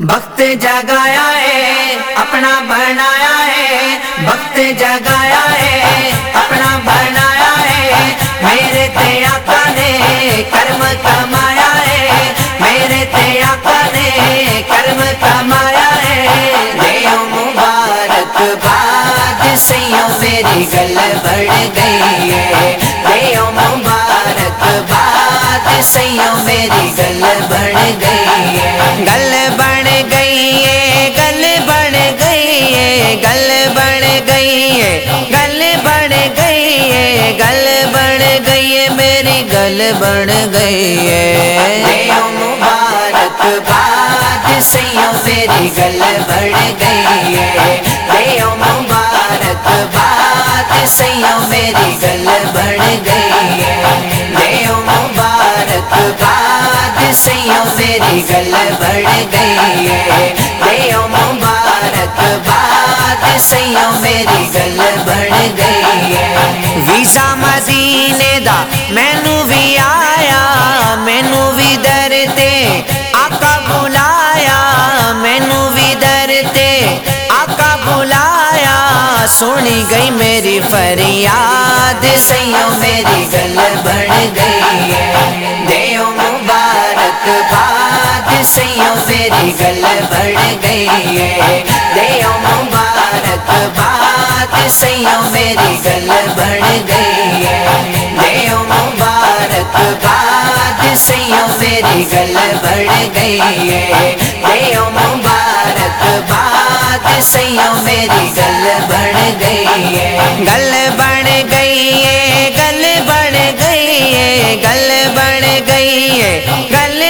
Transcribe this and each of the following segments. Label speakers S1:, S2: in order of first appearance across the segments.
S1: وقت جگایا ہے، اپنا بنایا ہے وقت جگایا ہے، اپنا بنایا ہے، میرے تے آقا نے کرم کمایا ہے، میرے تے آقا نے کرم کمایا ہے۔ دیو مبارک باد سیوں میری گل بڑھ گئی ہے۔ دیو مبارک باد سیوں میری گل بڑھ گئی گل بن گئی ہے گل بن گئی ہے میری گل بن گئی ہے مبارک باد سیوں میری گل بن گئی ہے دیو مبارک باد سیوں میری گل بن گئی ہے دیو مبارک باد سیوں میری گل بڑھ گئی ہے دیو مبارک باد سیوں میری گل بڑھ گئی ہے۔ ویزا مدینے دا مینو بھی آیا، مینو بھی در تے آقا بلایا، مینو بھی در آقا بلایا۔ سنی گئی میری فریاد سیوں میری گل بڑھ گئی ہے۔ دیو مبارک باد سیوں میری گل بڑھ گئی ہے۔ دیو مبارک باد سیوں میری گل بڑھ گئی ہے دیو مبارک باد سیوں میری گل بڑھ گئی ہے دیو مبارک باد سیوں میری گل بڑھ گئی ہے گل بن گئی ہے، گل بن گئی ہے، گل بن گئی ہے۔ گل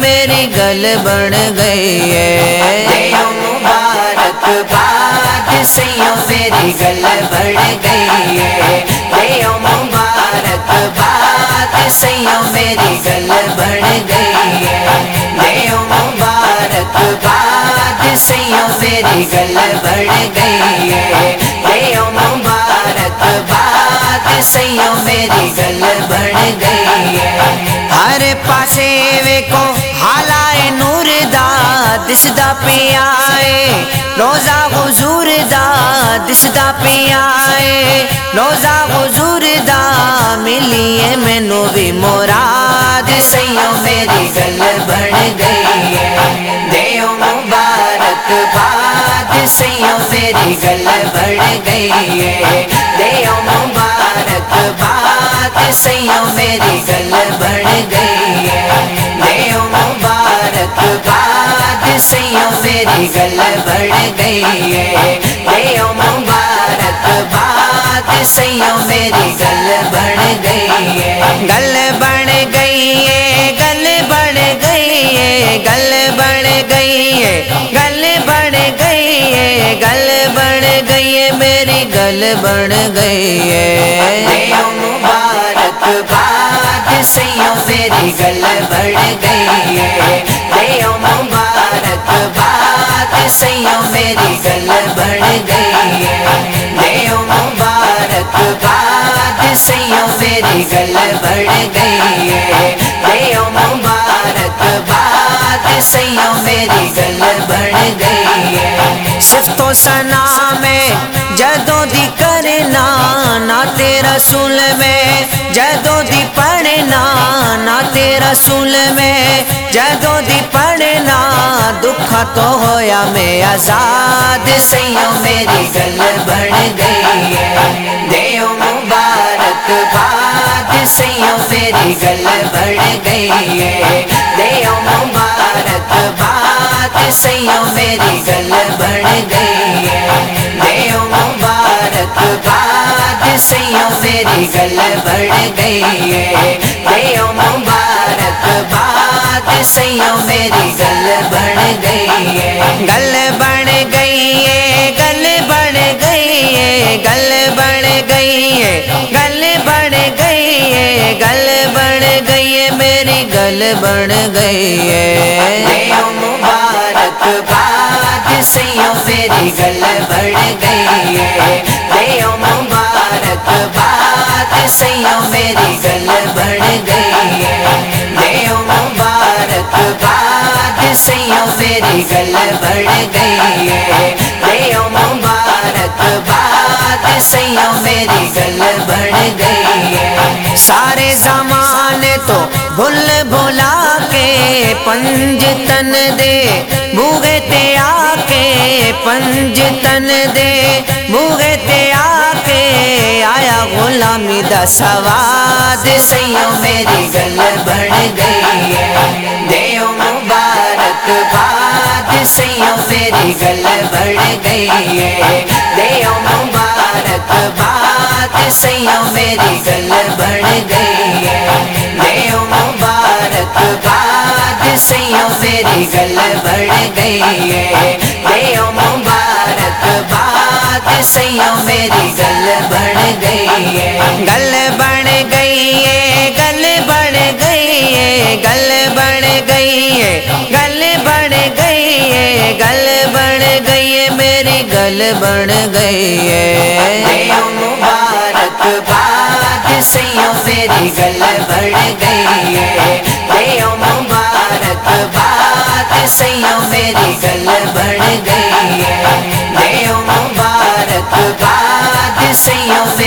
S1: میری گل بن گئی ہے۔ مبارک باد سیوں میری گل بڑھ گئی ہے۔ دیو مبارک باد سیوں میری گل بڑھ گئی ہے۔ دیو مبارک باد سیوں میری گل بڑھ گئی ہے۔ سیوں میری گل بڑھ گئی ہے۔ ہر پاسے ویکو حالائے نور دا دسدا پیا ہے۔ روزہ حضور دا دسدا پیا ہے۔ روزہ حضور دا ملیے مینو بھی مراد سیوں میری گل بن گئی ہے۔ دیو مبارک باد سیوں میری گل بڑھ گئی ہے۔ دیو مبارک باد سیوں میری گل بڑھ گئی ہے۔ دیو مبارک باد سیوں میری گل بڑھ گئی ہے۔ دیو مبارک باد سیوں میری گل بڑھ گئی ہے۔ گل بن گئی ہے، گل بن گئی ہے، گل میری گل بن گئی ہے مبارک باد سیوں میری گل بڑھ گئی ہے دیو مبارک باد سیوں میری گل بڑھ گئی ہے دیو مبارک باد سیوں میری گل بڑھ گئی ہے دیو مبارک باد سیوں میری گل بڑھ گئی ہے صرف تو سنا میں جدوں دی کرنا نہ تیرا سل میں۔ جدوں دی پڑھنا نہ تیرا سل میں۔ جدوں دی پڑھنا دکھ تو ہویا میں آزاد۔ سیوں میری گل بڑھ گئی ہے۔ دیو مبارک باد۔ سیوں میری گل بڑھ گئی ہے۔ دیو مبارک باد۔ سیوں میری گل بڑھ گئی ہے دیو مبارک باد سیوں میری گل بڑھ گئی ہے دیو مبارک باد سیوں میری گل بڑھ گئی ہے گل بن گئی ہے گل بن گئی ہے گل بن گئی ہے گل بن گئی ہے گل بن گئی ہے، میری گل بن گئی ہے۔ دیو مبارک گل بڑھ گئی ہے۔ دیو مبارک باد، سیوں میری گل بڑھ گئی ہے۔ دیو مبارک میری گل بڑھ گئی ہے۔ دیو مبارک بات سیوں میری گل بڑھ گئی ہے۔ سارے زمان تو بھول بھولا کے پنج تن دے بوگے پنج تن دے بوگے تے آ کے آیا غلامی دا سواد سیوں میری گل بڑھ گئی ہے۔ دیو مبارک باد سیوں میری گل بڑھ گئی ہے۔ دیو مبارک باد سیوں میری گل بڑھ گئی ہے۔ دیو مبارک باد سیوں میری گل بڑھ گئی ہے۔ دیو مبارک سیوں میری گل بڑھ گئی ہے۔ گل بڑھ گئی ہے گل بڑھ گئی ہے گل بڑھ گئی ہے گل بڑھ گئی ہے گل بڑھ گئی ہے میری گل بڑھ گئی ہے۔ مبارک باد سیوں میری گل بڑھ گئی ہے۔ مبارک باد سیوں میری گل بڑھ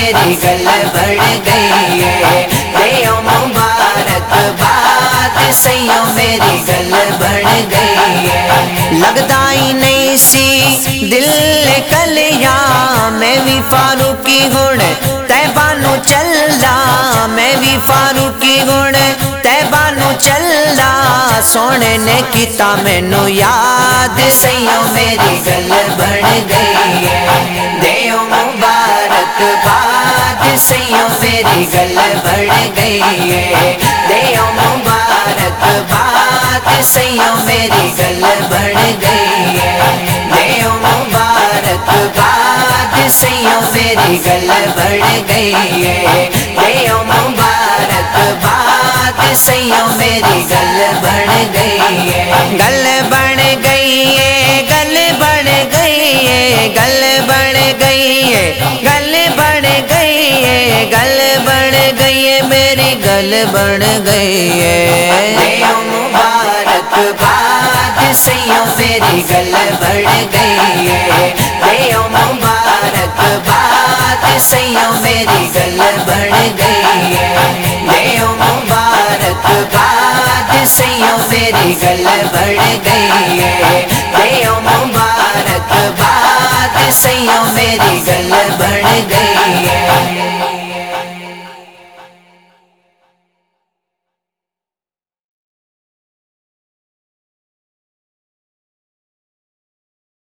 S1: میری گل بڑھ گئی ہے دیو مبارک باد سیوں میری گل بڑھ گئی ہے لگتا ہی نہیں سی دل کلیا میں بھی فاروقی گڑ تیبانو چلا میں بھی فاروقی گڑ تیبانو چلا سونے نے کیتا مینو یاد سیوں میری گل بڑھ گئی ہے دیو مبارک باد سیوں میری گل بڑھ گئی ہے دیو مبارک باد سیوں میری گل بڑھ گئی ہے دیو مبارک باد سیوں میری گل بڑھ گئی ہے دیو مبارک باد سیوں میری گل بڑھ گئی ہے گل بڑھ گئی ہے گل بڑھ گئی ہے گل بڑھ گئی ہے بڑھ گئی ہے میری گل بڑھ گئی ہے مبارک باد سیوں میری گل بڑھ گئی ہے مبارک باد سیوں میری گل بڑھ گئی ہے مبارک باد سیوں میری گل بڑھ گئی ہے مبارک باد سیوں میری گل بڑھ گئی